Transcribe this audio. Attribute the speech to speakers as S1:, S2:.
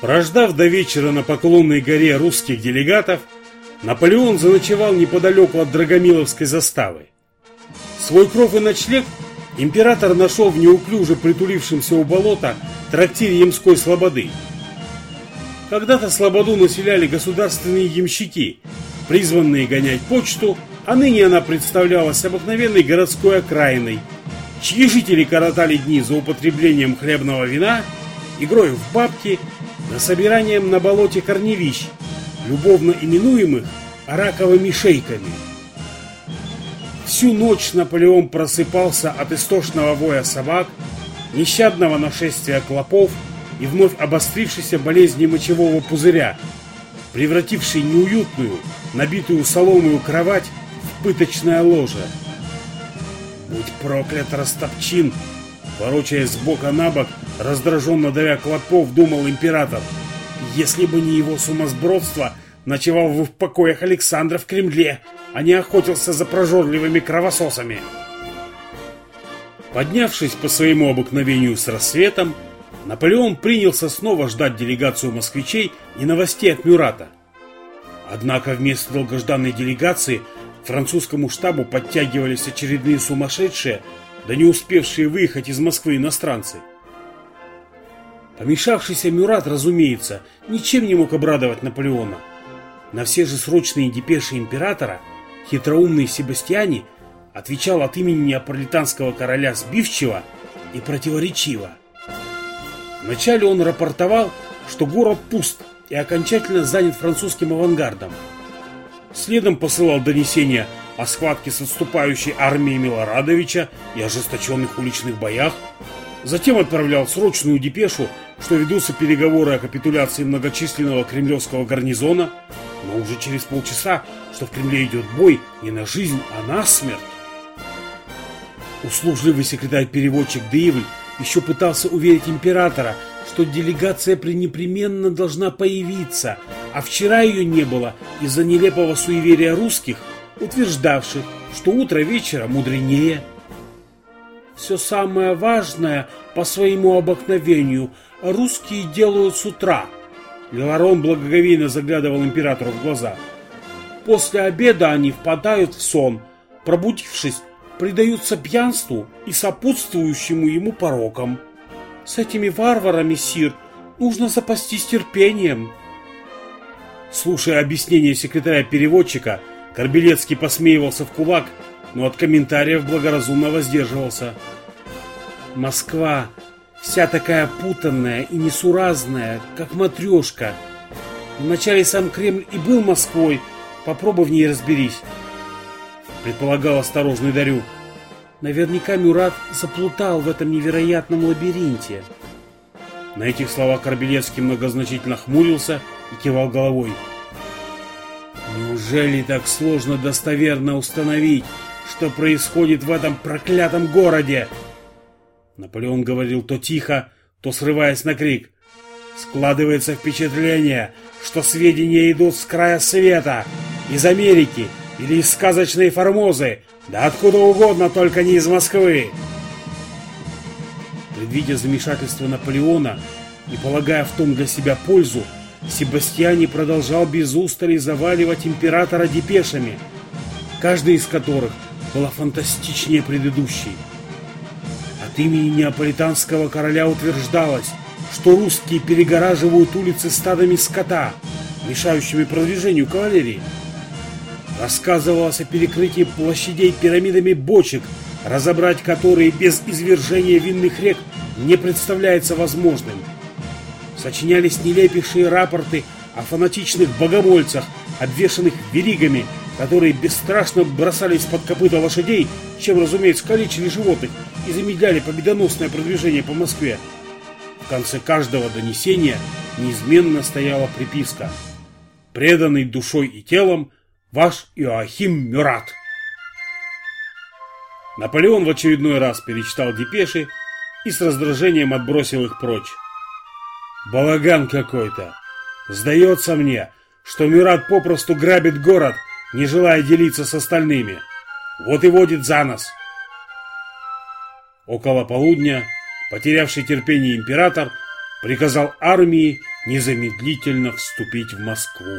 S1: Прождав до вечера на Поклонной горе русских делегатов, Наполеон заночевал неподалеку от Драгомиловской заставы. Свой кров и ночлег император нашел в неуклюже притулившемся у болота трактире Ямской Слободы. Когда-то Слободу населяли государственные ямщики, призванные гонять почту, а ныне она представлялась обыкновенной городской окраиной, чьи жители коротали дни за употреблением хлебного вина, игрой в бабки, за собиранием на болоте корневищ, любовно именуемых раковыми шейками. Всю ночь Наполеон просыпался от истошного воя собак, нещадного нашествия клопов и вновь обострившейся болезни мочевого пузыря, превратившей неуютную, набитую соломую кровать в пыточное ложе. Будь проклят Растопчин! Ворочаясь с бока на бок, раздраженно давя клопов, думал император. Если бы не его сумасбродство, ночевал бы в покоях Александра в Кремле, а не охотился за прожорливыми кровососами. Поднявшись по своему обыкновению с рассветом, Наполеон принялся снова ждать делегацию москвичей и новостей от Мюрата. Однако вместо долгожданной делегации французскому штабу подтягивались очередные сумасшедшие, да не успевшие выехать из Москвы иностранцы. Помешавшийся Мюрат, разумеется, ничем не мог обрадовать Наполеона. На все же срочные депеши императора хитроумный Себастьяни отвечал от имени неаполитанского короля сбивчиво и противоречиво. Вначале он рапортовал, что город пуст и окончательно занят французским авангардом. Следом посылал донесения о схватке с отступающей армией Милорадовича и ожесточенных уличных боях. Затем отправлял срочную депешу, что ведутся переговоры о капитуляции многочисленного кремлевского гарнизона, но уже через полчаса, что в Кремле идет бой не на жизнь, а на смерть. Услужливый секретарь-переводчик Деивль еще пытался уверить императора, что делегация пренепременно должна появиться, а вчера ее не было из-за нелепого суеверия русских, утверждавших, что утро вечера мудренее. Все самое важное по своему обыкновению русские делают с утра. Леварон благоговейно заглядывал императору в глаза. После обеда они впадают в сон, пробудившись, предаются пьянству и сопутствующему ему порокам. С этими варварами, Сир, нужно запастись терпением. Слушая объяснение секретаря-переводчика, Корбелецкий посмеивался в кулак, но от комментариев благоразумно воздерживался. Москва вся такая путанная и несуразная, как матрешка. Вначале сам Кремль и был Москвой, попробуй в ней разберись предполагал осторожный Дарю. Наверняка Мюрат заплутал в этом невероятном лабиринте. На этих словах Корбелевский многозначительно хмурился и кивал головой. Неужели так сложно достоверно установить, что происходит в этом проклятом городе? Наполеон говорил то тихо, то срываясь на крик. Складывается впечатление, что сведения идут с края света, из Америки, или из сказочной Формозы, да откуда угодно, только не из Москвы. Предвидя замешательство Наполеона и полагая в том для себя пользу, Себастьяни продолжал без устали заваливать императора депешами, каждая из которых была фантастичнее предыдущей. От имени неаполитанского короля утверждалось, что русские перегораживают улицы стадами скота, мешающими продвижению кавалерии. Рассказывалось о перекрытии площадей пирамидами бочек, разобрать которые без извержения винных рек не представляется возможным. Сочинялись нелепейшие рапорты о фанатичных богомольцах, обвешанных веригами, которые бесстрашно бросались под копыта лошадей, чем, разумеется, калечили животных и замедляли победоносное продвижение по Москве. В конце каждого донесения неизменно стояла приписка «Преданный душой и телом Ваш Иоахим Мюрат. Наполеон в очередной раз перечитал депеши и с раздражением отбросил их прочь. Балаган какой-то. Сдается мне, что Мюрат попросту грабит город, не желая делиться с остальными. Вот и водит за нос. Около полудня, потерявший терпение император, приказал армии незамедлительно вступить в Москву.